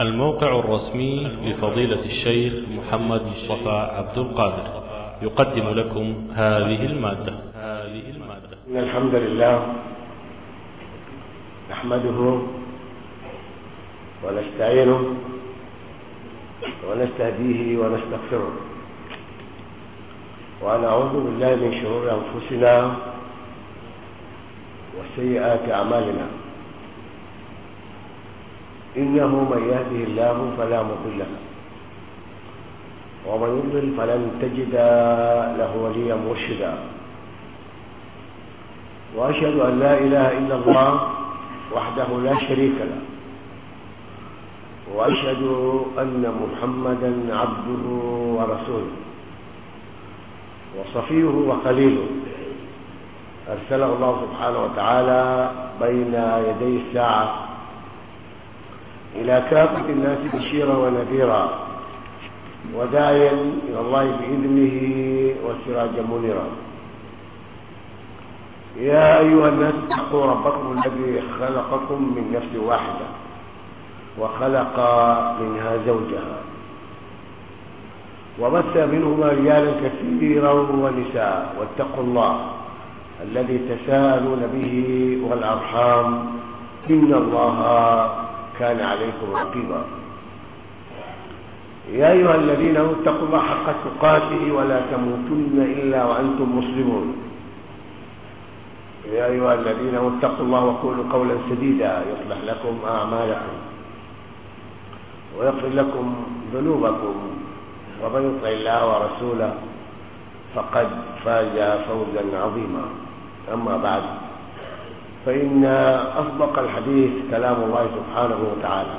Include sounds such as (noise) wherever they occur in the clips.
الموقع الرسمي لفضيلة الشيخ محمد مصطفى عبد القادر. يقدم لكم هذه المادة. هذه المادة إن الحمد لله نحمده ونستعينه ونستهديه ونستغفره. ونعوذ بالله من شرور أنفسنا وسيئات أعمالنا. إنه من يهده الله فلا مضل له. ومن يضلل فلن تجد له وليا مرشدا. وأشهد أن لا إله إلا الله وحده لا شريك له. وأشهد أن محمدا عبده ورسوله. وصفيه وخليله. أرسله الله سبحانه وتعالى بين يدي الساعة. إلى كافة الناس بشيرا ونذيرا وداعيا إلى الله بإذنه وسراجا منيرا. يا أيها الناس اتقوا ربكم الذي خلقكم من نفس واحدة وخلق منها زوجها وبث منهما رجالا كثيرا ونساء واتقوا الله الذي تساءلون به والأرحام إن الله كان عليكم رقيبا. يا أيها الذين اتقوا الله حق تقاته ولا تموتن إلا وأنتم مسلمون. يا أيها الذين اتقوا الله وقولوا قولا سديدا يصلح لكم أعمالكم ويغفر لكم ذنوبكم. ومن يطع الله ورسوله فقد فاز فوزا عظيما. أما بعد. فإن أصدق الحديث كلام الله سبحانه وتعالى.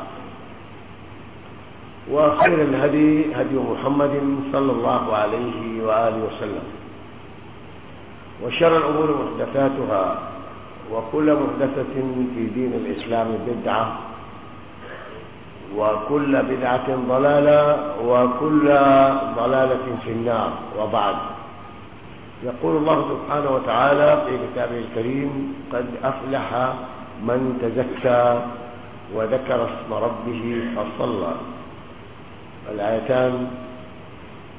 وخير الهدي هدي محمد صلى الله عليه وآله وسلم. وشر الأمور محدثاتها وكل محدثة في دين الإسلام بدعة وكل بدعة ضلالة وكل ضلالة في النار. وبعد. يقول الله سبحانه وتعالى في كتابه الكريم قد أفلح من تزكى وذكر اسم ربه فصلى. الآيتان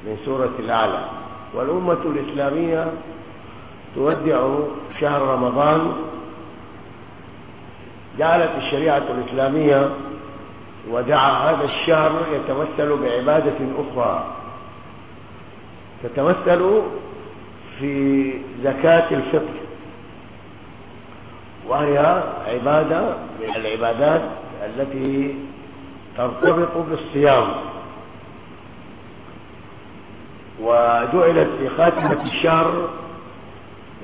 من سورة الأعلى. والأمة الإسلامية تودع شهر رمضان. جعلت الشريعة الإسلامية ودعا هذا الشهر يتمثل بعبادة أخرى. تتمثل في زكاة الفطر. وهي عبادة من العبادات التي ترتبط بالصيام. وجعلت في خاتمة الشهر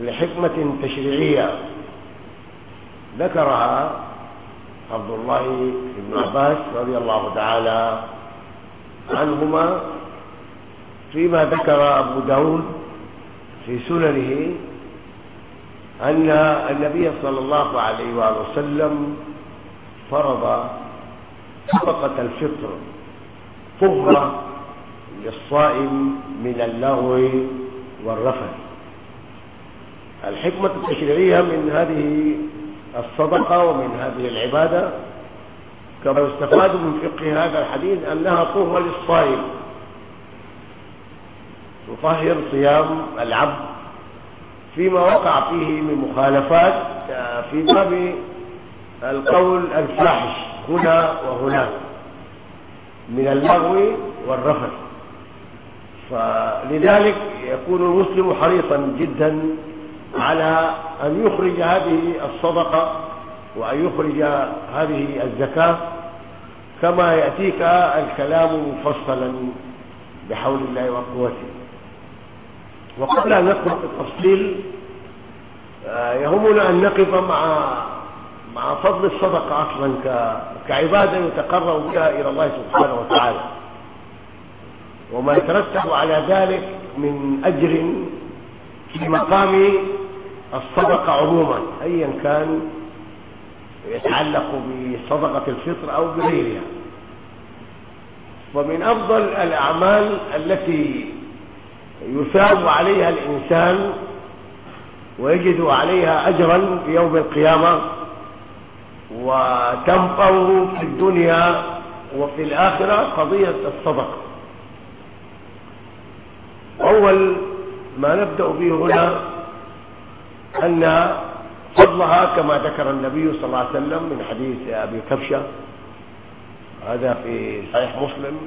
لحكمة تشريعية. ذكرها عبد الله بن عباس رضي الله تعالى عنهما فيما ذكر أبو داود في سننه أن النبي صلى الله عليه وآله وسلم فرض صدقة الفطر طهرة للصائم من اللغو والرفث. الحكمة التشريعية من هذه الصدقة ومن هذه العبادة كما يستفاد من فقه هذا الحديث أنها طهرة للصائم. تطهر صيام العبد فيما وقع فيه من مخالفات في باب القول الفاحش هنا وهناك من اللغو والرفث. فلذلك يكون المسلم حريصا جدا على أن يخرج هذه الصدقة وأن يخرج هذه الزكاة كما يأتيك الكلام مفصلا بحول الله وقوته. وقبل أن ندخل في التفصيل يهمنا أن نقف مع مع فضل الصدقة أصلا كعبادة يتقرب بها إلى الله سبحانه وتعالى. وما يترتب على ذلك من أجر في مقام الصدقة عموما أيا كان يتعلق بصدقة الفطر أو بغيرها. ومن أفضل الأعمال التي يثاب عليها الإنسان ويجد عليها أجرا في يوم القيامة وتنفعه في الدنيا وفي الآخرة قضية الصدقة أول ما نبدأ به هنا أن فضلها كما ذكر النبي صلى الله عليه وسلم من حديث أبي كبشة هذا في صحيح مسلم.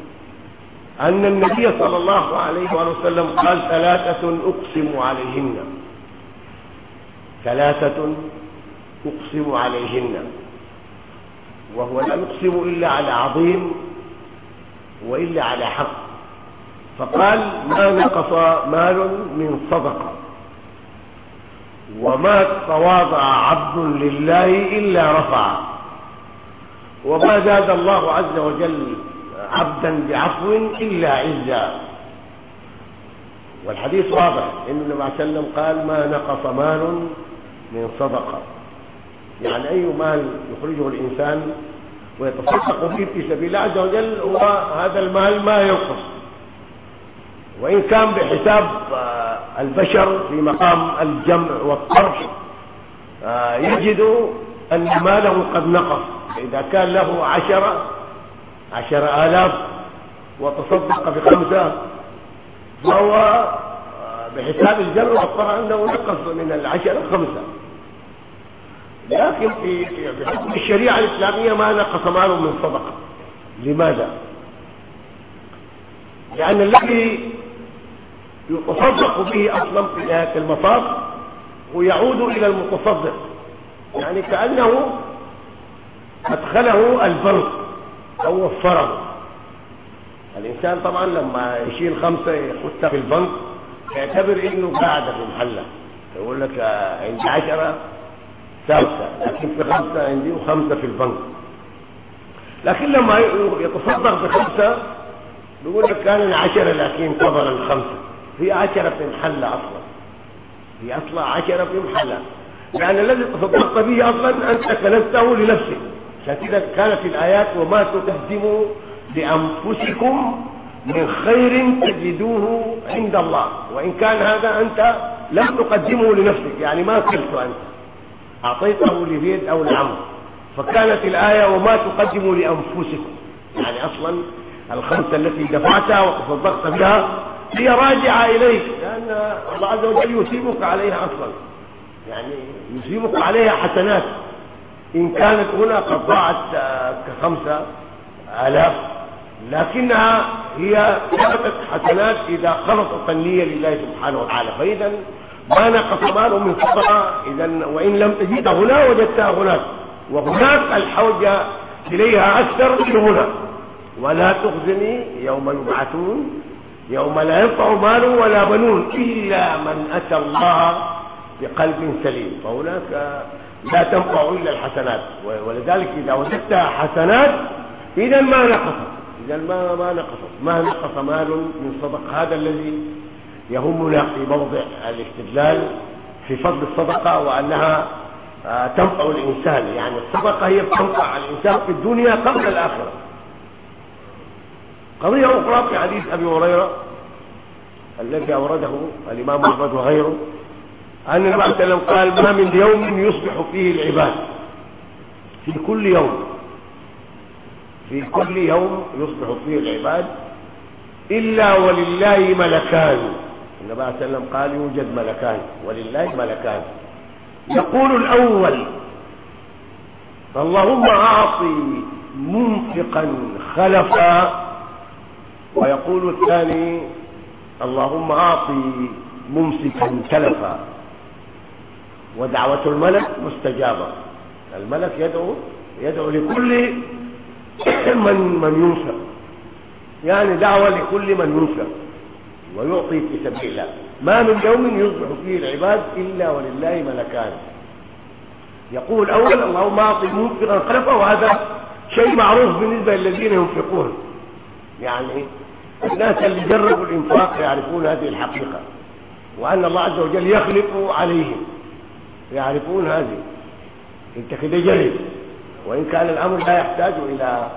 أن النبي صلى الله عليه وسلم قال ثلاثة أقسم عليهن. ثلاثة أقسم عليهن. وهو لا يقسم إلا على عظيم وإلا على حق. فقال ما نقص مال من صدقة. وما تواضع عبد لله إلا رفع. وما زاد الله عز وجل عبدا بعفو إلا عزا. والحديث واضح إن النبي عليه وسلم قال ما نقص مال من صدقة. يعني أي مال يخرجه الإنسان ويتصدق فيه في سبيل الله عز وجل هو هذا المال ما ينقص. وإن كان بحساب آه، البشر في مقام الجمع والطرح آه، يجد أن ماله قد نقص. إذا كان له عشرة عشر آلاف وتصدق بخمسة. فهو بحساب الجمع والطرح أنه نقص من العشرة خمسة. لكن في حكم الشريعة الإسلامية ما نقص مال من صدقة. لماذا؟ لأن الذي يتصدق به أصلا في نهاية المطاف ويعود إلى المتصدق. يعني كأنه أدخله البنك. أو وفره الإنسان طبعا لما يشيل خمسة يحطها في البنك يعتبر إنه قاعد في محله. يقول لك عندي عشرة ثالثة. لكن في خمسة عندي وخمسة في البنك. لكن لما يتصدق بخمسة بيقول لك كان العشرة لكن فضل الخمسة. هي عشرة في محلة أصلا. هي أصلا عشرة في محلة. لأن الذي تصدقت به أصلا أنت كنزته لنفسك عشان كانت الآيات وما تقدموا لأنفسكم من خير تجدوه عند الله. وإن كان هذا أنت لم تقدمه لنفسك يعني ما كلته أنت. أعطيته لبيت أو لعمر فكانت الآية وما تقدموا لأنفسكم. يعني أصلا الخمسة التي دفعتها وتصدقت بها هي راجعة إليك لأن الله عز وجل يثيبك عليها أصلا. يعني يثيبك عليها حسنات. إن كانت هنا قد ضاعت كخمسة آلاف لكنها هي ثبتت حسنات إذا خلصت النية لله سبحانه وتعالى. فإذا ما نقص مال من صدقة إذا وإن لم تجدها هنا وجدتها هناك. وهناك الحوجة إليها أكثر من هنا. ولا تخزني يوم يبعثون يوم لا ينفع مال ولا بنون إلا من أتى الله بقلب سليم فهناك لا تنفع إلا الحسنات ولذلك إذا وجدت حسنات إذا ما نقصت إذا ما ما نقصت. ما نقص مال من صدق. هذا الذي يهمنا في موضع الاستدلال في فضل الصدقة وأنها آه، تنفع الإنسان. يعني الصدقة هي تنفع الإنسان في الدنيا قبل الآخرة. قضية أخرى في حديث أبي هريرة الذي أورده الإمام أحمد وغيره. أن النبي عليه وسلم قال ما من يوم يصبح فيه العباد. في كل يوم. في كل يوم يصبح فيه العباد. إلا ولله ملكان. النبي عليه وسلم قال يوجد ملكان. ولله ملكان. يقول الأول اللهم أعطي منفقا خلفا. ويقول الثاني اللهم أعطي ممسكا تلفا. ودعوة الملك مستجابة. الملك يدعو يدعو لكل (clears throat) من من ينفق يعني دعوة لكل من ينفق ويعطي في سبيل الله. ما من يوم يصبح فيه العباد إلا ولله ملكان. يقول أول اللهم أعطي منفقا خلفا وهذا شيء معروف بالنسبة للذين ينفقون. يعني الناس اللي جربوا الإنفاق يعرفون هذه الحقيقة. وأن الله عز وجل يخلق عليهم. يعرفون هذه. انت كده جرب وإن كان الأمر لا يحتاج إلى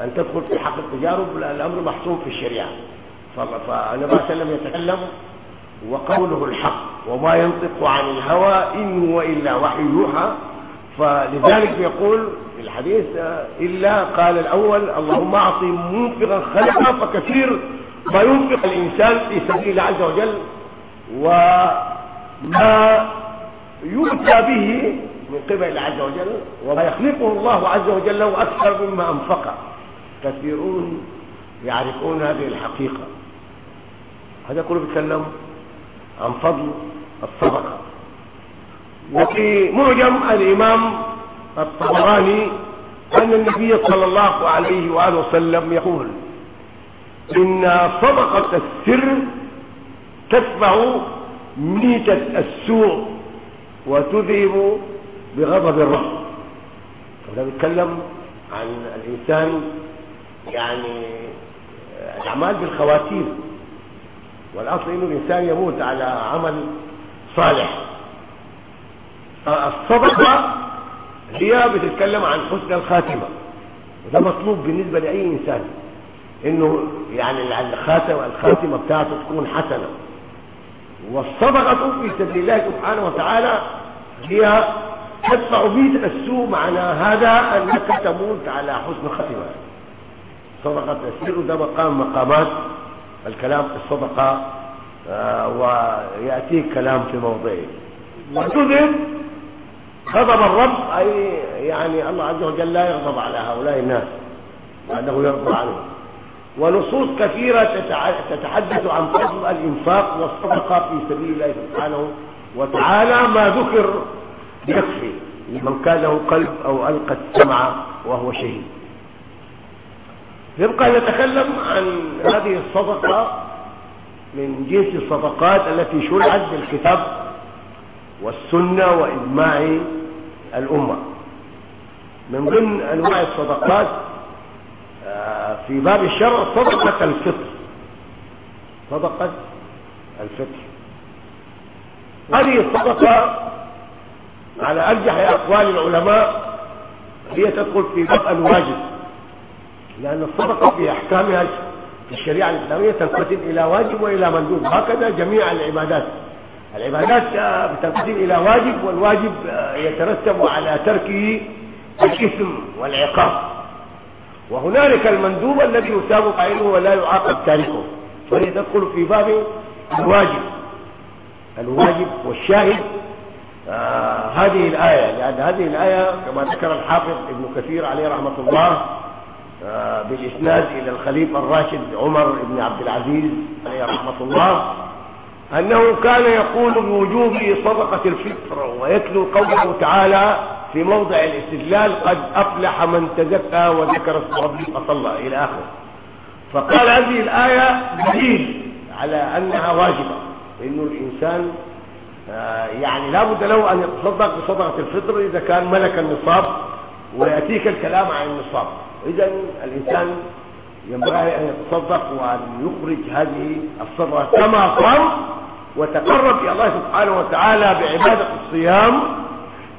أن تدخل في حق التجارب الأمر محسوم في الشريعة. فالنبي صلى الله عليه وسلم يتكلم وقوله الحق وما ينطق عن الهوى إن هو إلا وحي يوحى. فلذلك يقول في الحديث إلا قال الأول اللهم أعطي منفقا خلقا فكثير ما ينفق الإنسان في سبيل الله عز وجل وما يؤتى به من قبل الله عز وجل وما يخلقه الله عز وجل أكثر مما أنفق. كثيرون يعرفون هذه الحقيقة. هذا كله بيتكلم عن فضل الصدقة. وفي معجم الإمام الطبراني أن النبي صلى الله عليه وآله وسلم يقول إن صدقة السر تدفع ميتة السوء. وتذهب بغضب الرب وده بيتكلم عن الإنسان يعني الأعمال بالخواتيم والأصل إنه الإنسان يموت على عمل صالح. الصدقة هي بتتكلم عن حسن الخاتمة. وده مطلوب بالنسبة لأي إنسان. إنه يعني الخاتمة الخاتمة بتاعته تكون حسنة. والصدقة في سبيل الله سبحانه وتعالى هي تدفع بيت السوء معنى هذا أنك تموت على حسن خاتمة صدقة السر ده مقام مقامات الكلام الصدقة آه ويأتيك كلام في موضعه. وتذهب غضب الرب أي يعني الله عز وجل لا يغضب على هؤلاء الناس لأنه يرضى عنهم. ونصوص كثيرة تتحدث عن فضل الإنفاق والصدقة في سبيل الله سبحانه وتعالى ما ذكر يكفي لمن كان له قلب أو ألقى السمع وهو شهيد. يبقى نتكلم عن هذه الصدقة من جنس الصدقات التي شرعت بالكتاب والسنة وإجماع الأمة. من ضمن أنواع الصدقات في باب الشرع صدقة الفطر. صدقة الفطر. هذه الصدقة على أرجح أقوال العلماء هي تدخل في باب الواجب لأن الصدقة في أحكامها في الشريعة الإسلامية تنقسم إلى واجب وإلى مندوب هكذا جميع العبادات. العبادات بتنقسم إلى واجب والواجب يترتب على تركه الإثم والعقاب. وهنالك المندوب الذي يثاب فاعله ولا يعاقب تاركه فهي تدخل في باب الواجب. الواجب والشاهد. آه هذه الآية لأن هذه الآية كما ذكر الحافظ ابن كثير عليه رحمة الله آه بالإسناد إلى الخليفة الراشد عمر بن عبد العزيز عليه رحمة الله أنه كان يقول بوجوب صدقة الفطر ويتلو قوله تعالى في موضع الاستدلال قد أفلح من تزكى وذكر اسم ربه فصلى إلى آخره. فقال هذه الآية دليل على أنها واجبة إنه الإنسان آه يعني لا بد له أن يتصدق بصدقة الفطر إذا كان ملك النصاب ويأتيك الكلام عن النصاب. إذا الإنسان ينبغي أن يتصدق وأن يخرج هذه الصدقة كما صام وتقرب إلى الله سبحانه وتعالى بعبادة الصيام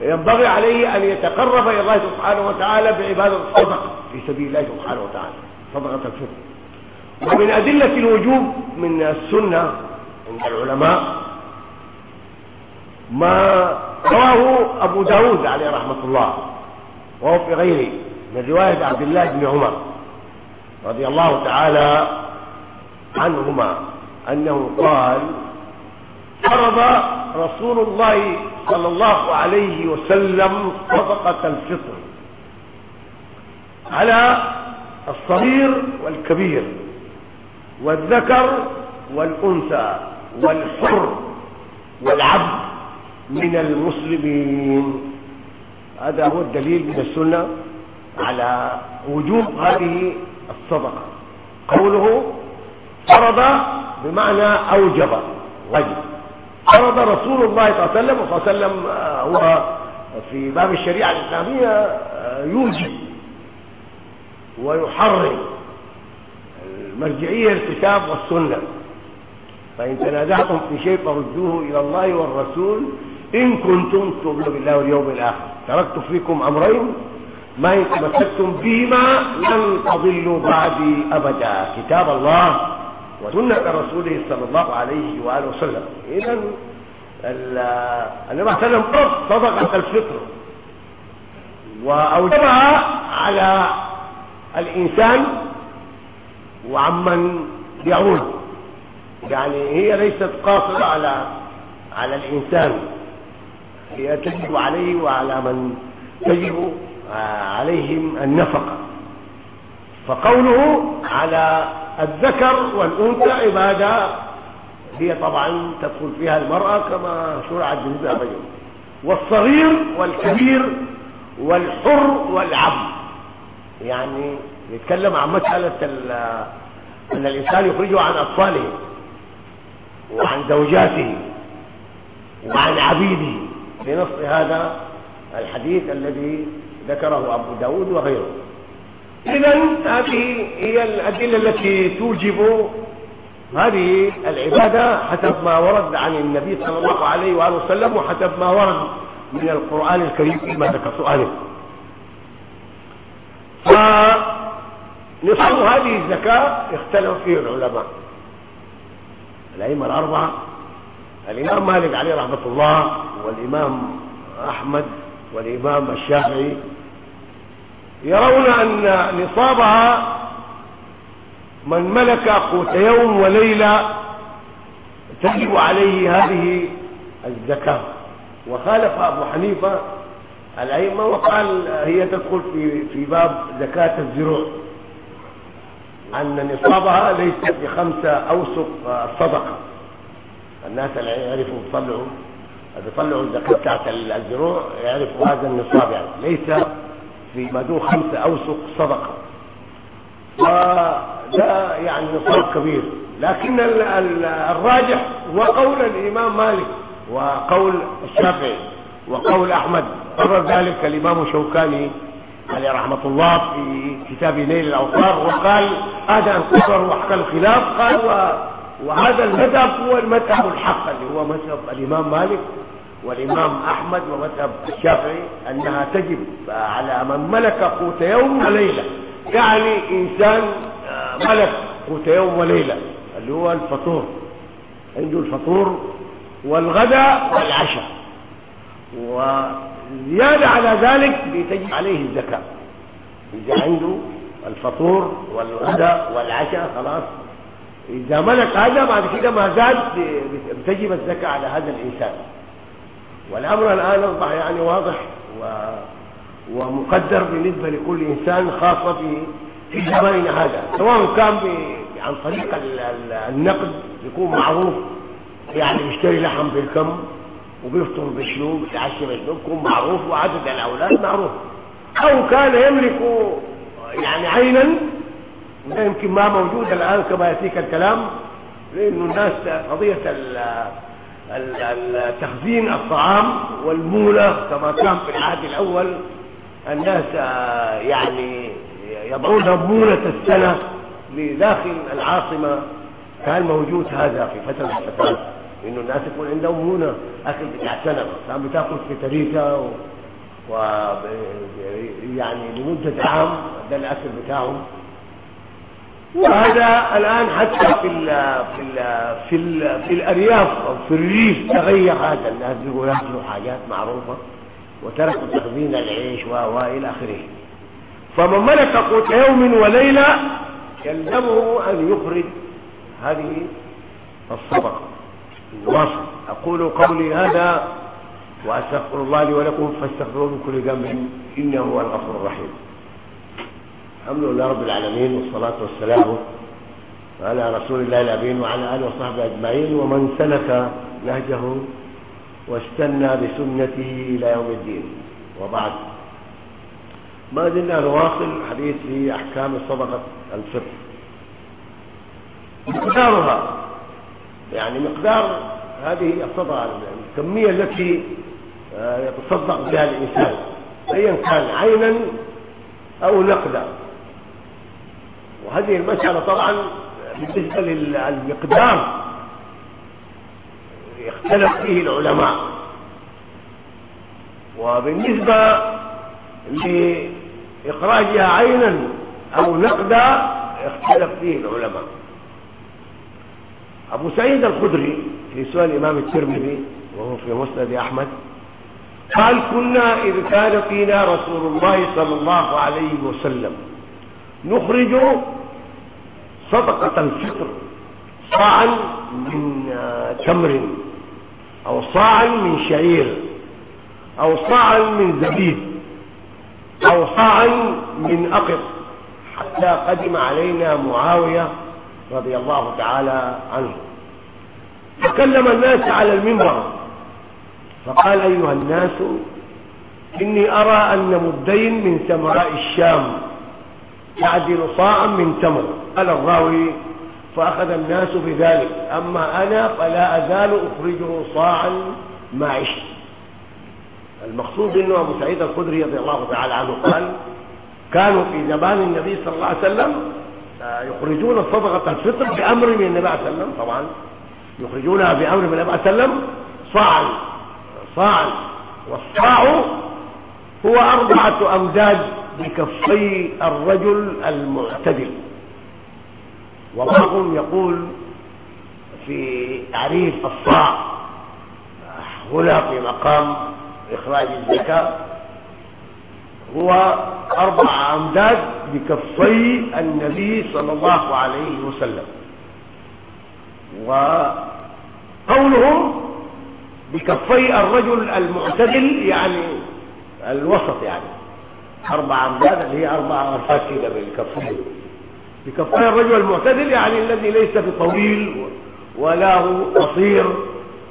ينبغي عليه أن يتقرب إلى الله سبحانه وتعالى بعبادة الصدقة في سبيل الله سبحانه وتعالى. صدقة الفطر. ومن أدلة الوجوب من السنة عند العلماء ما رواه أبو داود عليه رحمة الله وهو في غيره من رواية عبد الله بن عمر رضي الله تعالى عنهما أنه قال فرض رسول الله صلى الله عليه وسلم صدقة الفطر على الصغير والكبير والذكر والأنثى والحر والعبد من المسلمين. هذا هو الدليل من السنة على وجوب هذه الصدقة. قوله فرض بمعنى أوجب واجب. فرض رسول الله صلى الله عليه وسلم وصلى الله عليه وسلم هو في باب الشريعة الإسلامية يوجب ويحرم المرجعية الكتاب والسنة. فإن تنازعتم في شيء فردوه إلى الله والرسول إن كنتم تؤمنون بالله واليوم الآخر. تركت فيكم أمرين ما إن تمسكتم بهما لن تضلوا بعدي أبدا. كتاب الله وسنة رسوله صلى الله عليه وآله وسلم. إذا النبي صلى الله عليه وسلم صدقة الفطر. وأوجبها على الإنسان وعمن يعود يعني هي ليست قاصرة على على الإنسان. هي تجب عليه وعلى من تجب عليهم النفقة. فقوله على الذكر والأنثى عبادة. هي طبعا تدخل فيها المرأة كما شرعت بالنسبة للرجل والصغير والكبير والحر والعبد. يعني يتكلم عن مسألة أن الإنسان يخرجه عن أطفاله وعن زوجاته وعن عبيده. بنص هذا الحديث الذي ذكره أبو داود وغيره. إذا هذه هي الأدلة التي توجب هذه العبادة حسب ما ورد عن النبي صلى الله عليه وآله وسلم وحسب ما ورد من القرآن الكريم فيما ذكرت آنفا فنصاب هذه الزكاة اختلف فيه العلماء. الأئمة الأربعة الإمام مالك عليه رحمة الله والإمام أحمد والإمام الشافعي يرون أن نصابها من ملك قوت يوم وليلة تجب عليه هذه الزكاة. وخالف أبو حنيفة الأئمة وقال هي تدخل في في باب زكاة الزروع. أن نصابها ليست بخمسة أوسق الصدقة الناس اللي يعرفوا يطلعوا بيطلعوا الزكاة بتاعت الزروع يعرفوا هذا النصاب يعني. ليس في ما دون خمسة أوسق صدقة. وده يعني نصاب كبير. لكن الراجح هو قول الإمام مالك وقول الشافعي وقول أحمد. قرر ذلك الإمام الشوكاني عليه رحمة الله في كتاب نيل الأوطار وقال هذا انتصر وحكى الخلاف. قال. وهذا المذهب هو المذهب الحق اللي هو مذهب الإمام مالك. والإمام أحمد ومذهب الشافعي أنها تجب على من ملك قوت يوم وليلة. يعني إنسان ملك قوت يوم وليلة اللي هو الفطور. عنده الفطور والغداء والعشاء. وزيادة على ذلك بتجب عليه الزكاة. إذا عنده الفطور والغداء والعشاء خلاص. إذا ملك هذا بعد كده ما زاد بتجب الزكاة على هذا الإنسان. والأمر الآن أصبح يعني واضح و... ومقدر بالنسبة لكل إنسان خاصة في في زماننا هذا. سواء كان ب... عن طريق النقد يكون معروف. يعني بيشتري لحم بالكم وبيفطر بشنو بيتعشى بشنو يكون معروف وعدد الأولاد معروف. أو كان يملك يعني عينا يمكن ما موجود الآن كما يأتيك الكلام لأنه الناس قضية تخزين الطعام والمولة كما كان في العهد الأول. الناس يعني يضعون مولة السنة لداخل العاصمة. كان موجود هذا في فترة الفترات إنه الناس يكون عندهم مونة أكل بتاع سنة. كان بتأكل في تريكة و... و يعني لمدة عام ده الأكل بتاعهم. وهذا الآن حتى في ال في ال في ال في الأرياف أو في الريف تغير هذا. الناس بيقوا ياكلوا حاجات معروفة وتركوا تخزين العيش والى آخره. فمن ملك قوت يوم وليلة يلزمه أن يخرج هذه الصدقه الواصل أقول قولي هذا وأستغفر الله لي ولكم فاستغفروه من كل ذنب إنه هو الغفور الرحيم. الحمد لله رب العالمين والصلاة والسلام على رسول الله الأمين وعلى آله وصحبه أجمعين ومن سلك نهجه واستنى بسنته إلى يوم الدين. وبعد. ما زلنا نواصل الحديث في أحكام صدقة الفطر مقدارها يعني مقدار هذه الصدقة الكمية التي يتصدق بها الإنسان أيا كان عينا أو نقدا. وهذه المسألة طبعا بالنسبة للمقدار يختلف فيه العلماء. وبالنسبة لإخراجها عينا أو نقدا يختلف فيه العلماء. أبو سعيد الخدري في سؤال الإمام الترمذي وهو في مسند أحمد قال كنا إذ كان فينا رسول الله صلى الله عليه وسلم نخرج صدقة الفطر صاعا من تمر أو صاعا من شعير أو صاعا من زبيب أو صاعا من أقط. حتى قدم علينا معاوية رضي الله تعالى عنه. فكلم الناس على المنبر. فقال أيها الناس إني أرى أن مدين من سمراء الشام. يعدل صاعا من تمر. قال الراوي فأخذ الناس بذلك. أما أنا فلا أزال أخرجه صاعا ما عشت. المقصود أنه أبو سعيد الخدري رضي الله تعالى عنه قال كانوا في زمان النبي صلى الله عليه وسلم آه، يخرجون صدقة الفطر بأمر من النبي عليه وسلم. طبعا يخرجونها بأمر من النبي عليه وسلم صاعا صاعا. والصاع هو أربعة أمداد بكفي الرجل المعتدل. وبعضهم يقول في تعريف الصاع هنا في مقام إخراج الزكاة هو أربع أمداد بكفي النبي صلى الله عليه وسلم. وقولهم بكفي الرجل المعتدل يعني الوسط يعني. أربع أمداد اللي هي أربع غرفات كده بالكفين بكفي الرجل المعتدل يعني الذي ليس بطويل ولا هو قصير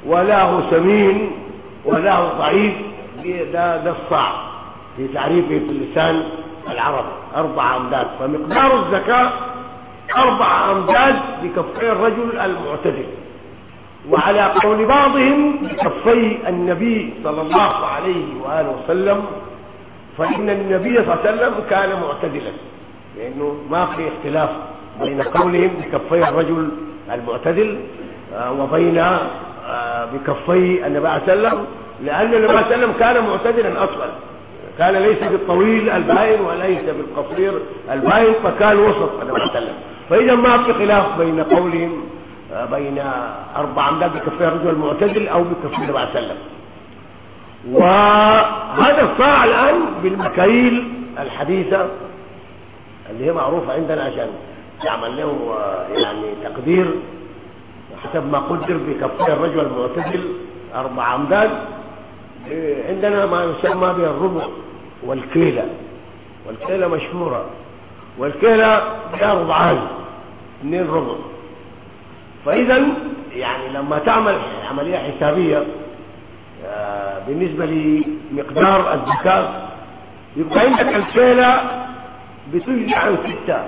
ولا هو سمين ولا هو ضعيف. ده, ده الصعب في تعريفه في اللسان العربي. أربع أمداد. فمقدار الزكاة أربع أمداد بكفي الرجل المعتدل. وعلى قول بعضهم بكفي النبي صلى الله عليه وآله وسلم فإن النبي صلى الله عليه وسلم كان معتدلا لأنه ما في اختلاف بين قولهم بكفي الرجل المعتدل آه، وبين آه، بكفي النبي عليه وسلم لأن النبي عليه وسلم كان معتدلا أصلا. كان ليس بالطويل الباين وليس بالقصير الباين فكان وسط النبي عليه وسلم. فإذا ما في خلاف بين قولهم آه، بين أربع أمداد بكفي الرجل المعتدل أو بكفي النبي عليه وسلم. وهذا الصاع الآن بالمكاييل الحديثة اللي هي معروفة عندنا عشان يعمل له يعني تقدير حسب ما قدر بكفي الرجل المعتدل أربع أمداد. عندنا ما يسمى بالربع والكيلة. والكيلة مشهورة. والكيلة فيها ربعان اثنين ربع فإذا يعني لما تعمل عملية حسابية بالنسبة لمقدار الزكاة يبقى عندك الكيلة بتجزي عن ستة.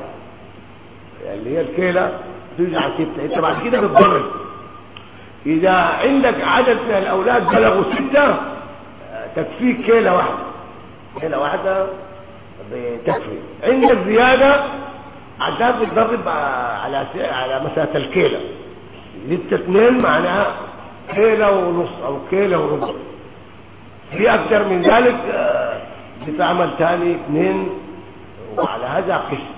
يعني هي الكيلة بتجزي عن ستة. انت بعد كده بتضرب. إذا عندك عدد من الأولاد بلغوا ستة تكفيك كيلة واحدة. كيلة واحدة بتكفي. عندك زيادة عداد بتضرب على على مسافة الكيلة. زدت اثنين معناها كيلة ونص أو كيلة وربع. في أكثر من ذلك آه، بتعمل ثاني اثنين وعلى هذا قسم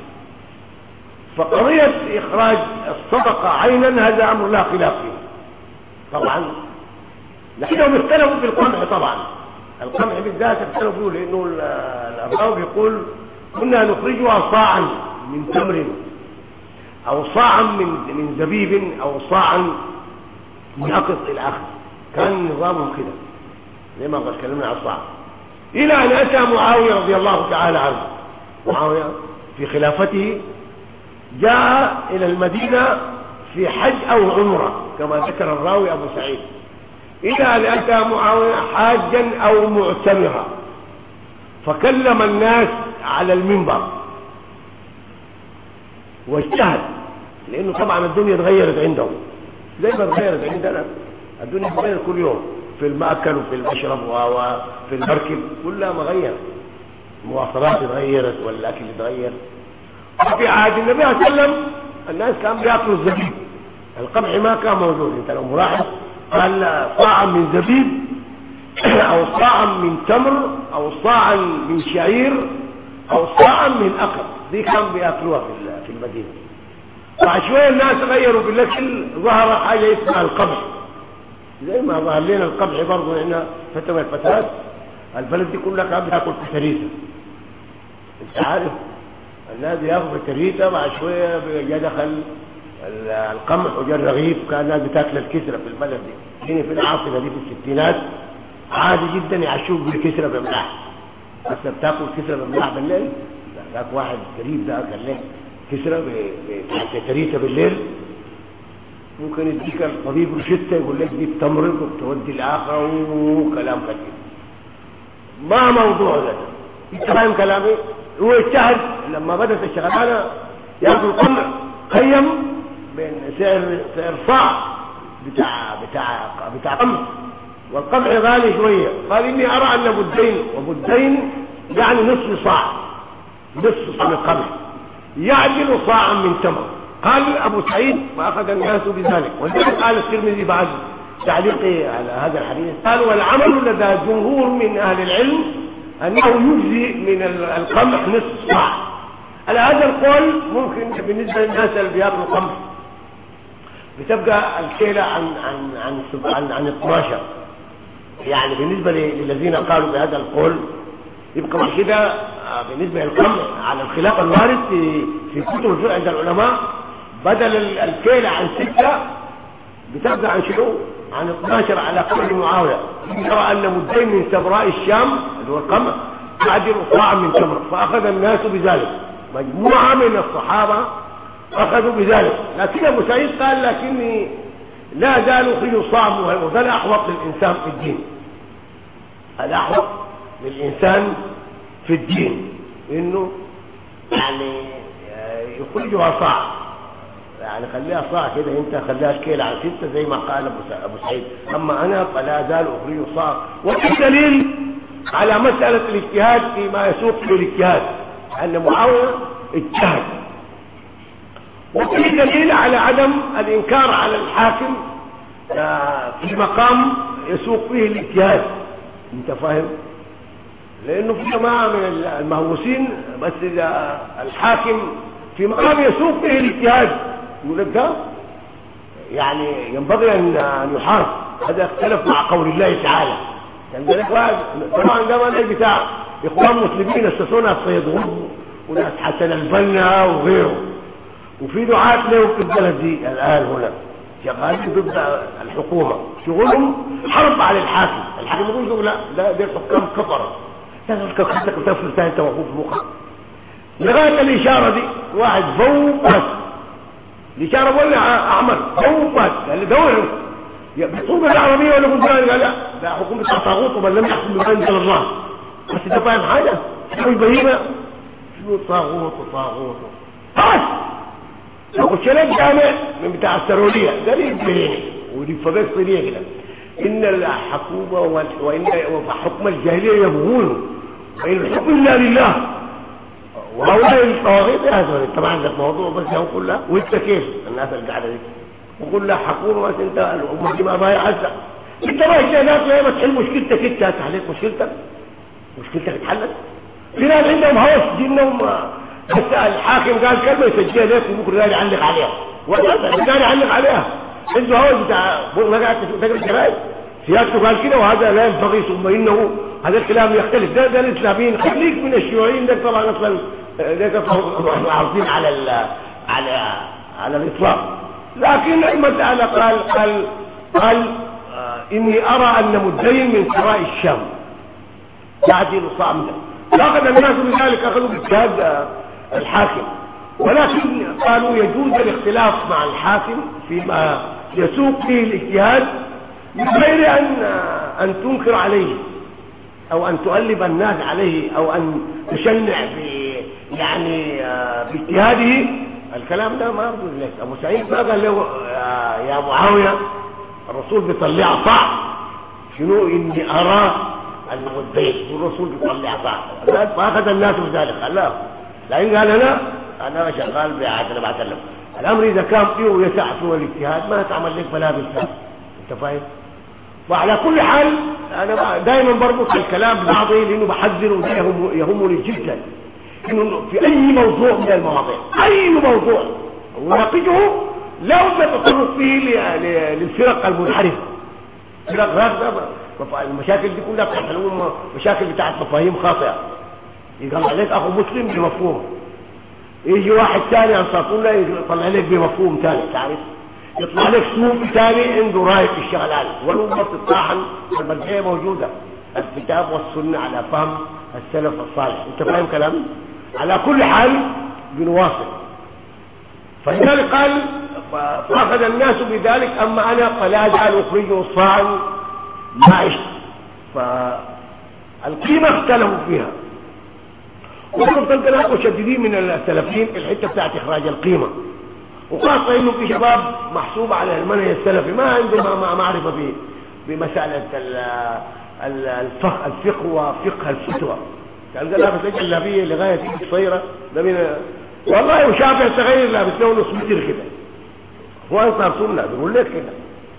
فقضية إخراج الصدقة عينا هذا أمر لا خلاف فيه. طبعا لكنهم اختلفوا في القمح طبعا. القمح بالذات اختلفوا لأنه الراوي يقول كنا نخرجها صاعا من تمر أو صاعا من من زبيب أو صاعا من أقص إلى آخر كان نظامهم كده زي ما تكلمنا عن الصاع إلى أن أتى معاوية رضي الله تعالى عنه. معاوية في خلافته جاء إلى المدينة في حج أو عمرة كما ذكر الراوي أبو سعيد. إلى أن أتى معاوية حاجا أو معتمرا. فكلم الناس على المنبر. واجتهد لأنه طبعا الدنيا تغيرت عندهم. زي ما تغيرت عندنا الدنيا تغير كل يوم. في المأكل وفي المشرب وفي المركب كلها مغير. المواصلات اتغيرت والأكل اتغير. وفي عهد النبي صلى الله عليه وسلم الناس كانوا بياكلوا الزبيب. القمح ما كان موجود. انت لو ملاحظ قال صاعا من زبيب (clears throat) أو صاعا من تمر أو صاعا من شعير أو صاعا من أقر. دي كانوا بياكلوها في المدينة. بعد شوية الناس غيروا بالاكل ظهر حاجة اسمها القمح زي ما ظهر لنا القمح برضه هنا فتره من الفترات البلد دي كلها كانت بتاكل كتريسه انت عارف؟ الناس بياكلوا كتريسه بعد شوية جا دخل القمح وجا الرغيف كان الناس بتاكل الكسرة في البلد دي. هنا في العاصمة دي في الستينات. عادي جدا يعشوك بالكسرة بملاح. بس بتاكل كسرة بملاح بالليل ذاك واحد قريب ده لك كسره بتريسه بالليل. ممكن يديك الطبيب روشته يقول لك دي بتمرض وبتودي الآخرة وكلام كثير. ما موضوع ده. انت فاهم كلامي؟ هو اجتهد لما بدأت الشغلانة ياخذ قمع قيم بين سعر سعر صاع بتاع بتاع بتاع قمح والقمح غالي شوية. قال إني أرى أن بدين وبدين يعني نصف صاع. نصف صاع من القمح. يعدل صاعا من تمر. قال أبو سعيد وأخذ الناس بذلك. ولذلك قال الترمذي بعد تعليقه على هذا الحديث. قال والعمل لدى جمهور من أهل العلم أنه يجزي من القمح نصف صاع. على هذا القول ممكن بالنسبة للناس اللي بياكلوا قمح بتبقى الكيلة عن عن عن عن, عن 12 يعني بالنسبة للذين قالوا بهذا القول يبقى كده بالنسبة للقمح على الخلاف الوارد في في كتب الفقه عند العلماء بدل الكيلة عن ستة بتبقى عن شنو؟ عن 12 على قول معاوية. يرى أن مدين من سبراء الشام اللي هو القمح تعدل صاع من تمر فأخذ الناس بذلك. مجموعة من الصحابة أخذوا بذلك. لكن أبو سعيد قال لكني لا زال أخرج صعب وده الأحوط للإنسان في الدين. الأحوط للإنسان في الدين. إنه يعني يخرجها صاع يعني خليها صاع كده أنت خليها كيل على ستة زي ما قال أبو سعيد. أما أنا فلا زال أخرج صاع وفي دليل على مسألة الاجتهاد فيما يسوق له الاجتهاد. أن معاوية اجتهد. وفي دليل على عدم الإنكار على الحاكم في مقام يسوق فيه الاجتهاد. أنت فاهم؟ لأنه في جماعة من المهووسين بس اذا الحاكم في مقام يسوق فيه الاجتهاد. يقول لك ده يعني ينبغي أن يحارب هذا اختلف مع قول الله تعالى. كان ذلك واحد طبعا ده ما بتاع. إخوان مسلمين أسسونا السيد غرب وناس حسن البنا وغيره. وفي دعاة لهم في البلد دي الآن هنا. شغالين ضد الحكومة. شغلهم حرب على الحاكم. الحاكم يقول لهم لا دي الحكام كفر. لازم كفتك وتفل تاني انت موقوف مخك لغاية الإشارة دي واحد فوق بس. الإشارة ولا أعمر فوق بس. قال لي دور بطوب العربية ولا بلدان قال لا. ده حكومة طاغوت ومن لم يحكم بما أنزل الله. بس ده فاهم حاجة؟ شو البهيمة؟ شو طاغوت وطاغوت؟ بس. لو شلت جامع من بتاع السرولية ده ليه بليني ودي فبس صينية كده. إن الحكومة وإن وحكم الجاهلية يبغون وإن الحكم إلا لله. وهؤلاء الطواغيت يا هذول طبعا عندك موضوع بس يوم كلها وإنت كيف؟ الناس اللي قاعدة دي وقول لها حكومه بس أنت الأمة دي ما بايع عزة. أنت ما هي ناس لما تحل مشكلتك أنت. هتحلت مشكلتك؟ مشكلتك اتحلت؟ في ناس عندهم هوس. جنهم بس الحاكم قال كلمة يسجلها لك وبكرة قال يعلق عليها. ولا قال يعلق عليها. عنده هوس بتاع ما قاعد تقرا الجرايد سياسته قال كده وهذا لا ينبغي ثم إنه هذا الكلام يختلف. ده ده الإسلاميين خليك من الشيوعيين ده طبعا أصلا ده عارضين على على على الإطلاق. لكن المساله قال قال قال آه إني أرى أن مدين من سراء الشام. يعدل صامدا فاخذ الناس بذلك أخذوا باجتهاد الحاكم. ولكن قالوا يجوز الاختلاف مع الحاكم فيما يسوق فيه الاجتهاد من غير أن أن تنكر عليه أو أن تؤلب الناس عليه أو أن تشنع يعني باجتهاده. الكلام ده ما يرضي لك أبو سعيد ما قال له يا معاويه الرسول بيطلع صح شنو أرى انه البيت والرسول بيطلع صح فاخذ الناس بذلك. قال لا. لكن قال أنا أنا شغال بعاد أنا بعتلم الأمر إذا كان فيه يسع فيه الاجتهاد ما تعمل لك بلا بالسهل أنت فاهم؟ وعلى كل حال أنا دائما بربط الكلام ببعضه لأنه بحذر وده يهم يهمني جدا. إنه في أي موضوع من المواضيع أي موضوع وناقشه لا بد التطرق فيه للفرق المنحرفة. فرق هذا المشاكل دي كلها بتحلوهم مشاكل بتاعت مفاهيم خاطئة. يقال عليك أخو مسلم بمفهوم. يجي واحد ثاني انصار سنه يطلع عليك بمفهوم ثاني تعرف؟ يطلع لك صوفي ثاني عنده راي في الشغلات والامه بتطاحن المرجعيه موجودة. الكتاب والسنة على فهم السلف الصالح. أنت فاهم كلامي على كل حال بنواصل. فلذلك قال فأخذ الناس بذلك أما أنا فلا زال أخرجه صاعا ما عشت فالقيمة اختلفوا فيها. وكم تلقى مشددين من السلفيين في الحتة بتاعت إخراج القيمة. وخاصة إنه في شباب محسوب على المنهج السلفي ما عندهم معرفه في بمساله الفقه الفقه وفقه الفتوى. تلقى لابس جلابيه لغاية قصيره ده من والله وشافع صغير لابس له نص متر كده. هو أنصار سنه بيقول لك كده.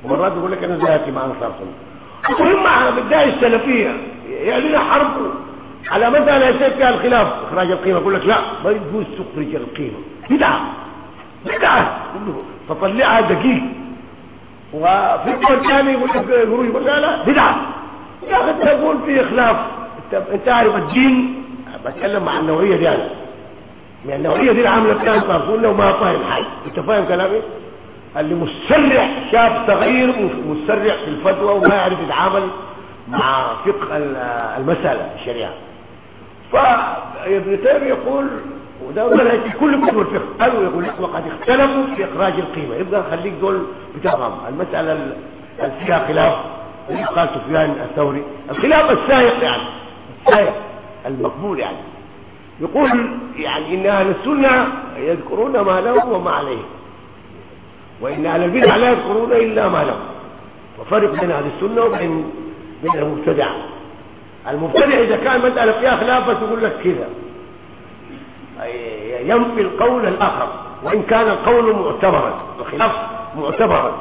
ومرات بيقول لك أنا ذاتي مع أنصار سنه المهم بدايه السلفية يعني حرب. على مسألة يصير فيها الخلاف إخراج القيمة يقول لك لا ما يجوز تخرج القيمة. بدعة. بدعة. تطلعها دقيق. وفي القول الثاني يقول لك خروج مسألة بدعة. يا أخي تقول في خلاف أنت عارف الدين. بتكلم مع النوعية دي أنا. يعني النوعية دي العاملة بتاعت مرسول وما فاهم حاجة. أنت فاهم كلامي؟ اللي مسرع شاب صغير مسرع في الفتوى وما يعرف يتعامل مع فقه المسألة الشريعة. فابن تيمية يقول وده في كل كتب الفقه قالوا يقول لك وقد اختلفوا في إخراج القيمة. يبقى خليك دول بتفهم المسألة اللي فيها خلاف. قال سفيان الثوري. الخلاف السائق يعني. السائق المقبول يعني. يقول يعني إن أهل السنة يذكرون ما لهم وما عليهم. وإن أهل البدع لا يذكرون إلا ما لهم. وفرق بين أهل السنة وبين بين المبتدعه المبتدع إذا كان مسألة فيها خلاف تقول لك كذا. ينفي القول الآخر وإن كان القول معتبرا الخلاف معتبرا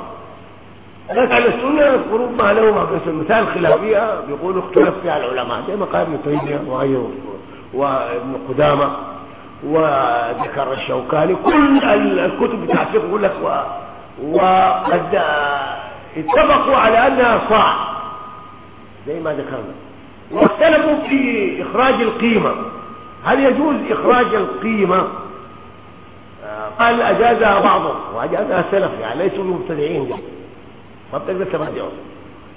لكن على السنة يذكرون ما له مثال خلافية بيقولوا اختلف فيها العلماء زي ما قال ابن تيمية وغيره وابن قدامة وذكر الشوكاني. كل الكتب بتاعت يقول لك وقد اتفقوا على أنها صاع زي ما ذكرنا. واختلفوا في إخراج القيمة. هل يجوز إخراج القيمة؟ قال أجازها بعضهم وأجازها السلف يعني ليسوا مبتدعين. دي ما بتقدر تبدعوا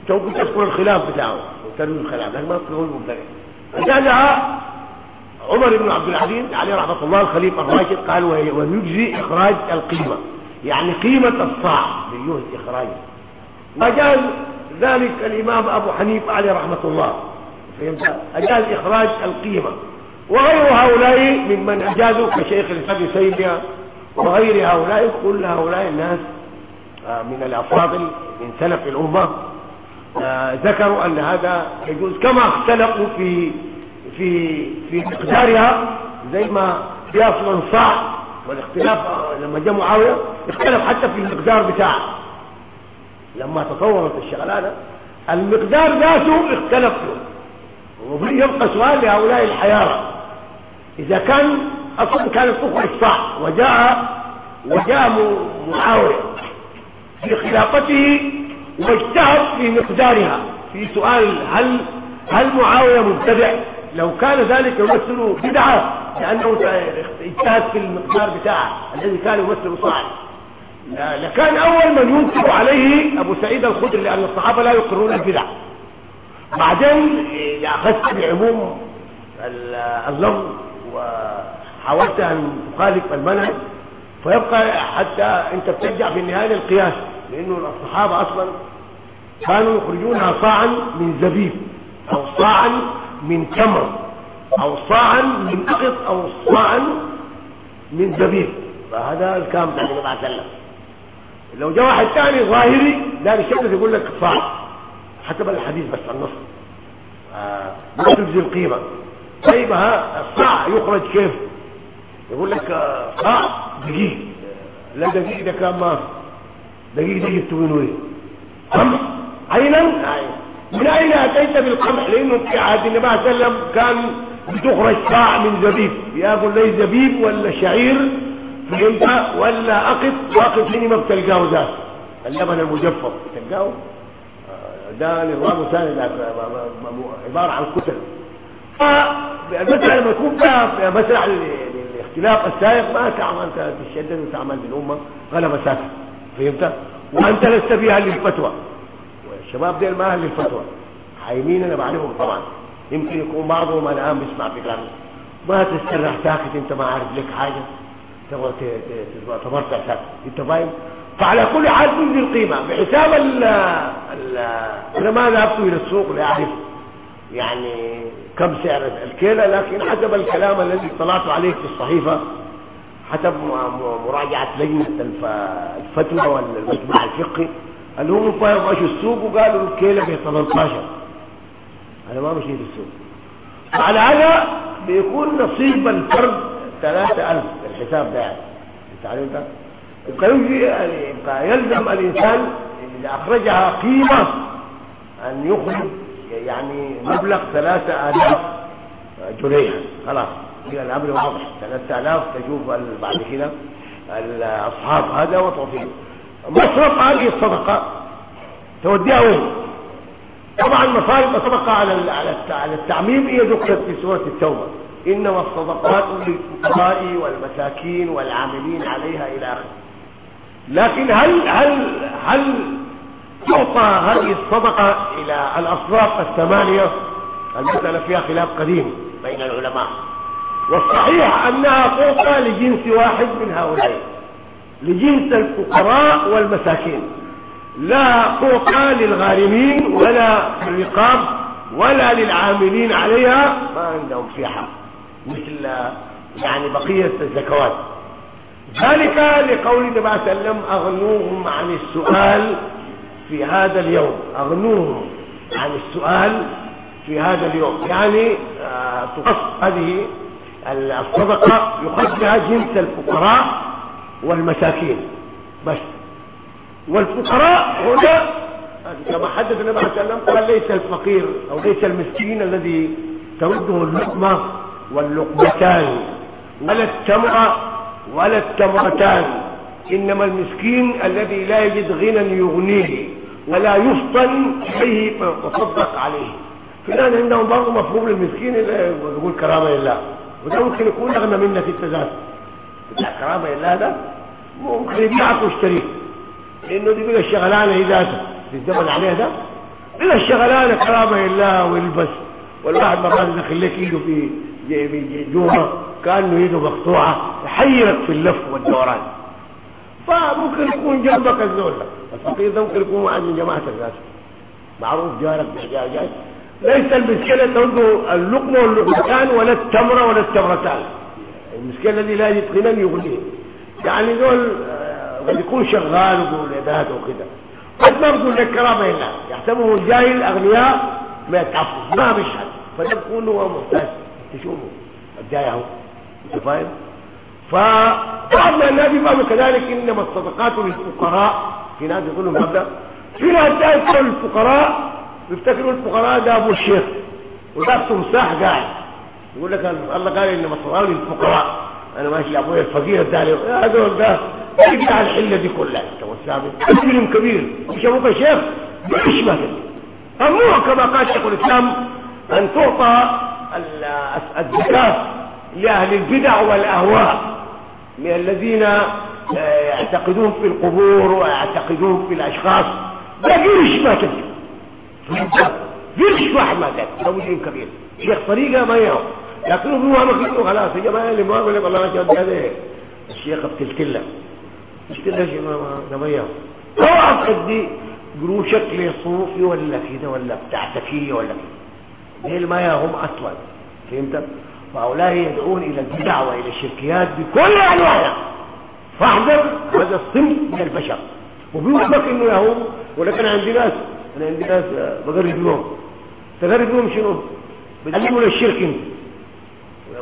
انت ممكن تذكر الخلاف بتاعه وترمي الخلاف لكن ما تقول مبتدع أجازها عمر بن عبد العزيز عليه رحمة الله الخليفة الراشد قال ويجزي إخراج القيمة. يعني قيمة الصاع يجوز إخراجه. وجاز ذلك الإمام أبو حنيفة عليه رحمة الله. فهمت؟ أجاز إخراج القيمة. وغير هؤلاء ممن أجازوا كشيخ الاسلام ابن تيمية وغير هؤلاء كل هؤلاء الناس من الافاضل من سلف الأمة ذكروا أن هذا يجوز كما اختلفوا في في في مقدارها زي ما في أصلا صاع والاختلاف لما جاء معاوية اختلف حتى في المقدار بتاعه. لما تطورت الشغلانة المقدار ذاته اختلف. له وفي يبقى سؤال لهؤلاء الحيارى إذا كان أصلا كانت تخرج صاع وجاء وجاء معاوية في خلافته واجتهد في مقدارها. في سؤال هل هل معاوية مبتدع؟ لو كان ذلك يمثل بدعة لأنه اجتهد في المقدار بتاعه الذي كان يمثل صاع لكان أول من ينكر عليه أبو سعيد الخدري لأن الصحابة لا يقرون البدع. بعدين اخذت بعموم اللفظ وحاولت ان تخالف المنهج فيبقى حتى أنت بترجع في النهايه للقياس لأنه الصحابة أصلا كانوا يخرجونها صاعا من زبيب أو صاعا من تمر أو صاعا من أقط أو صاعا من زبيب. فهذا الكلام بتاع النبي عليه وسلم. لو جاء واحد ثاني ظاهري دار الشمس يقول لك صاع حسب الحديث بس النص. آه ما تجزي القيمة. طيب ها الصاع يخرج كيف؟ يقول لك صاع دقيق. لا دقيق ده كان ما دقيق دي جبت من وين؟ قمح. عينا من أين أتيت بالقمح؟ لأنه في عهد النبي صلى الله عليه وسلم كان بتخرج صاع من زبيب. ياكل لي زبيب ولا شعير فهمت ولا أقط؟ واقف هنا ما بتلقاه ذات اللبن المجفف. تلقاه ده نظام ثاني عبارة عن كتل. فالمسألة لما يكون فيها مسألة الاختلاف السائق ما تعمل تشدد وتعمل بالأمة غلبة ساكت فهمت؟ وأنت لست فيها للفتوى والشباب ديل ما أهل للفتوى حايمين أنا بعرفهم طبعا. يمكن يكون بعضهم الآن بيسمع في كلامي ما تسترح ساكت أنت ما عارف لك حاجة. تبغى تمرتع ساكت. أنت فاهم؟ فعلى كل حال تنزل القيمة بحساب ال ال أنا ما ذهبت إلى السوق لأعرف. يعني كم سعر الكيلة لكن حسب الكلام الذي اطلعت عليه في الصحيفة حسب مراجعة لجنة الفتوى والمجمع الفقهي اللي هم مشوا السوق وقالوا الكيلة ب 18 أنا ما مشيت السوق. على هذا بيكون نصيب الفرد 3000 الحساب ده. يعني عارف ده يبقى يلزم الإنسان إذا أخرجها قيمة أن يخرج يعني مبلغ ثلاثة آلاف جنيه خلاص. كده الأمر واضح. ثلاثة آلاف تشوف بعد كده الأصحاب هذا وتعطيه مصرف هذه الصدقة توديها وين؟ طبعا مصارف الصدقة على على التعميم هي ذكرت في سورة التوبة. إنما الصدقات للفقراء والمساكين والعاملين عليها إلى آخره. لكن هل هل هل تعطى هذه الصدقة إلى الأصناف الثمانية المسألة فيها خلاف قديم بين العلماء. والصحيح أنها تعطى لجنس واحد من هؤلاء لجنس الفقراء والمساكين. لا تعطى للغارمين ولا الرقاب ولا للعاملين عليها ما عندهم فيها حق مثل يعني بقية الزكوات. ذلك لقول النبي صلى الله عليه وسلم أغنوهم عن السؤال في هذا اليوم أغنوهم عن السؤال في هذا اليوم. يعني آه تقص هذه الصدقة يقص بها جنس الفقراء والمساكين. بس. والفقراء هنا كما حدث النبي صلى الله عليه وسلم قال ليس الفقير أو ليس المسكين الذي ترده اللقمة واللقمتان ولا التمرة ولا التمرتان إنما المسكين الذي لا يجد غنى يغنيه. ولا يفطن إليه فيتصدق عليه. في ناس عندهم برضه مفهوم للمسكين يقول كرامة لله. وده ممكن يكون أغنى منك انت ذات لا كرامة لله ده ممكن يبيعك ويشتريه. لأنه دي بقى الشغلانة ذاته في الزمن عليه ده. بقى الشغلانة كرامة لله ويلبس. والواحد مرات يدخل لك إيده في جوه كأنه إيده مقطوعة يحيرك في اللف والدوران. فممكن يكون جنبك الزول. الفقير ده ممكن يكون واحد من جماعة الناس. معروف جارك بحجاجات ليس المشكلة تنظر اللقمة واللقمتان ولا التمرة ولا التمرتان. المشكلة الذي لا غنى يغنيه. يعني دول قد يكون شغال ويقول يدات وكده. قد ما بقول لك كرامة إلا يحسبه الجاهل أغنياء ما يتعفوا ما بيشهد. فيكون هو محتاج تشوفه. الجاي أهو. أنت فاهم؟ فبعض الناس يفهموا كذلك إنما الصدقات للفقراء في ناس يقولوا مبدا في ناس يقولوا الفقراء يفتكروا الفقراء ده أبو الشيخ وده تمساح قاعد. يقول لك الله قال إنما الصدقات للفقراء. أنا ماشي ابويا الفقير الدالي يا دول ده على الحلة دي كلها. أنت والثابت علم كبير. مش أبوك الشيخ مش مثل أمور كما قال شيخ الإسلام أن تعطى الزكاة لأهل البدع والأهواء. من الذين يعتقدون في القبور ويعتقدون في الأشخاص. ده قرش ما تبدو قرش واحد ما تبدو ده مسلم كبير. شيخ طريقة ما يهو. لكنه هو ما كنتوا خلاص يا جماعة اللي ما أقول لك الله جاب هذا الشيخ بتلتلة كده شيء ما ما يهو. هو دي قروشك لصوفي ولا كده ولا بتاع تكية ولا كده ما يهم أصلا. فهمت؟ فهؤلاء يدعون إلى البدع وإلى الشركيات بكل أنواعها. فاحذر هذا الصنف من البشر. وبيوحبك إنه يهم ولكن عندي ناس أنا عندي ناس بقرب لهم تقرب لهم شنو؟ بتعلموا للشرك انت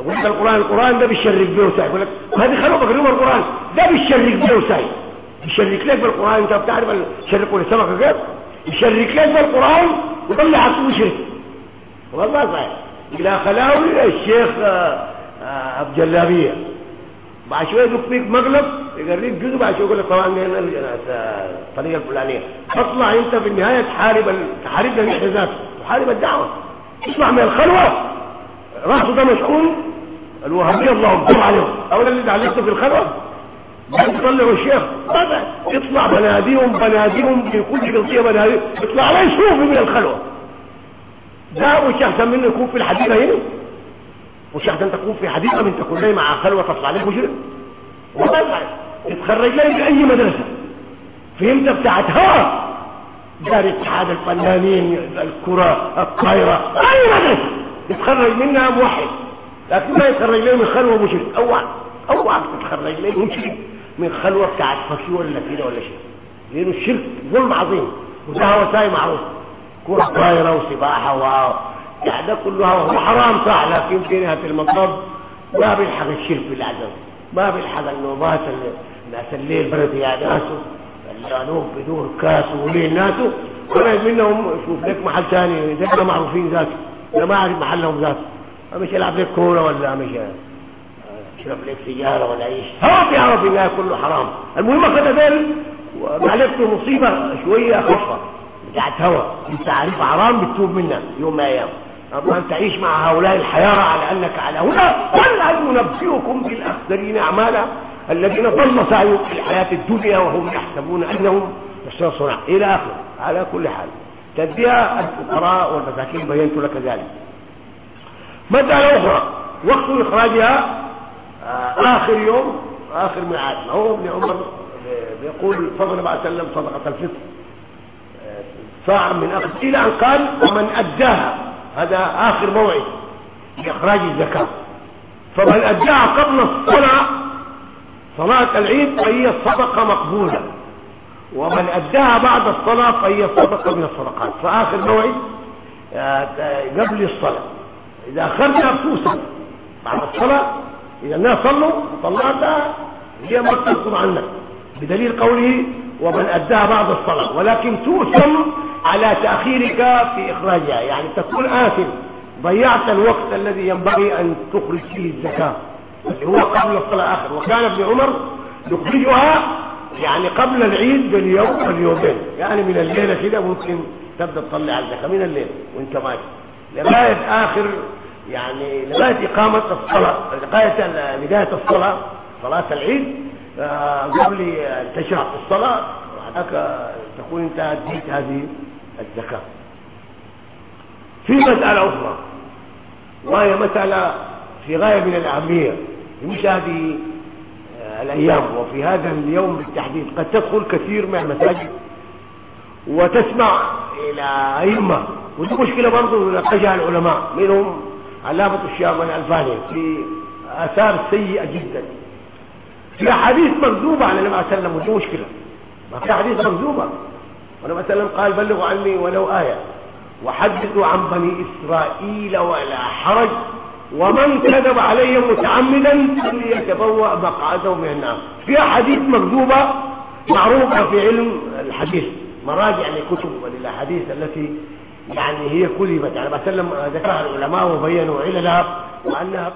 وانت القرآن القرآن ده بيشرك بيه وساي. يقول لك هذه خلوا بقربوا القرآن. ده بيشرك بيه وساي. يشرك لك بالقرآن. انت بتعرف يشركوا لسمكة كيف؟ يشرك لك بالقرآن ويطلع عصو مشرك والله صحيح. إلى خلاوي الشيخ أبو جلابية بعد شوية يدق فيك مقلب يقريك جزء بعد شوية يقول لك طبعا هنا الطريقة الفلانية. تطلع أنت في النهاية تحارب. تحارب جميع ذاته تحارب الدعوة. تطلع من الخلوة. راسه ده مشؤوم الوهابيه الله أكبر عليهم. اولا اللي تعلقته في الخلوة يطلعوا الشيخ. يطلع بناديهم بناديهم في كل قضيه بناديهم يطلع عليه يشوف من الخلوة. ده مش احسن منه يكون في الحديقة هنا. مش احسن تكون في حديقة من تكون لي مع خلوة تطلع عليك مشرك وطلع تتخرج لي في أي مدرسة. فهمت بتاعت هوا؟ دار اتحاد الفنانين الكرة الطايرة أي مدرسة. يتخرج منها موحد لكن ما يتخرج لي من خلوة مشرك أوعى أوعى تتخرج لي مشرك من خلوة بتاعت فشي ولا كده ولا شيء. لأنه الشرك ظلم عظيم. وده هوساي معروف. كرة طايره وسباحة و يعني ده كله هو حرام صح لكن في نهاية المطلب ما بيلحق الشرك بالعدم ما بيلحق النوبات ناس الليل برد يا ناسه الجانوب بدور كاس وليل ناسه ولا منهم شوف لك محل ثاني ده معروفين ذاته أنا ما أعرف محلهم ذاته مش يلعب لك كورة ولا مش يشرب لك سيجاره ولا أي شيء؟ هو بيعرف الله كله حرام المهم أخذ ذلك ومعلفته مصيبة شوية أخفى. بتاعت هوا. انت عارف حرام بتتوب منها يوم ما أيام اما ان تعيش مع هؤلاء الحيارى على أنك على هدى ولا ننبئكم بالأخسرين أعمالا الذين ضل سعيهم في الحياة الدنيا وهم يحسبون أنهم يحسنون صنع إلى آخره. على كل حال. تدبير الفقراء والمساكين بينت لك ذلك. مسألة أخرى. وقت إخراجها آخر يوم آخر ميعاد. هو ابن عمر بيقول فضل عليه وسلم صدقة الفطر. صاع من أخذ إلى أن قال ومن أداها. هذا آخر موعد لإخراج الزكاة. فمن أداها قبل الصلاة صلاة العيد فهي الصدقه مقبولة. ومن أداها بعد الصلاة فهي صدقة من الصدقات. فآخر موعد قبل الصلاة. إذا اخرتها بتوصل بعد الصلاة إذا الناس صلوا وطلعتها هي ما تسقط عنك. بدليل قوله ومن أداها بعد الصلاة. ولكن توسم على تأخيرك في إخراجها. يعني تكون آثم. ضيعت الوقت الذي ينبغي أن تخرج فيه الزكاة. هو قبل الصلاة اخر وكان ابن عمر يخرجها يعني قبل العيد باليوم واليومين يعني من الليلة كده ممكن تبدأ تطلع الزكاة. من الليل وانت ماشي. لغاية آخر يعني لغاية إقامة الصلاة. لغاية بداية الصلاة. صلاة العيد. قبل ان تشرع في الصلاة. هناك تكون انت اديت هذه الزكاة. في مسألة أخرى. وهي مسألة في غاية من الأهمية مش هذه الأيام. وفي هذا اليوم بالتحديد قد تدخل كثير من المساجد وتسمع إلى أئمة. ودي مشكلة برضه ناقشها العلماء منهم علامة الشام الألباني في آثار سيئة جدا. في أحاديث مكذوبة عن النبي عليه وسلم ودي مشكلة. ما في احاديث مكذوبه والنبي عليه وسلم قال بلغوا عني ولو آية. وحدثوا عن بني إسرائيل ولا حرج. ومن كذب علي متعمدا فليتبوأ مقعده من النار. في أحاديث مكذوبة معروفة في علم الحديث مراجع لكتب وللأحاديث التي يعني هي كذبت. يعني مثلا ذكرها العلماء وبينوا عللها وأنها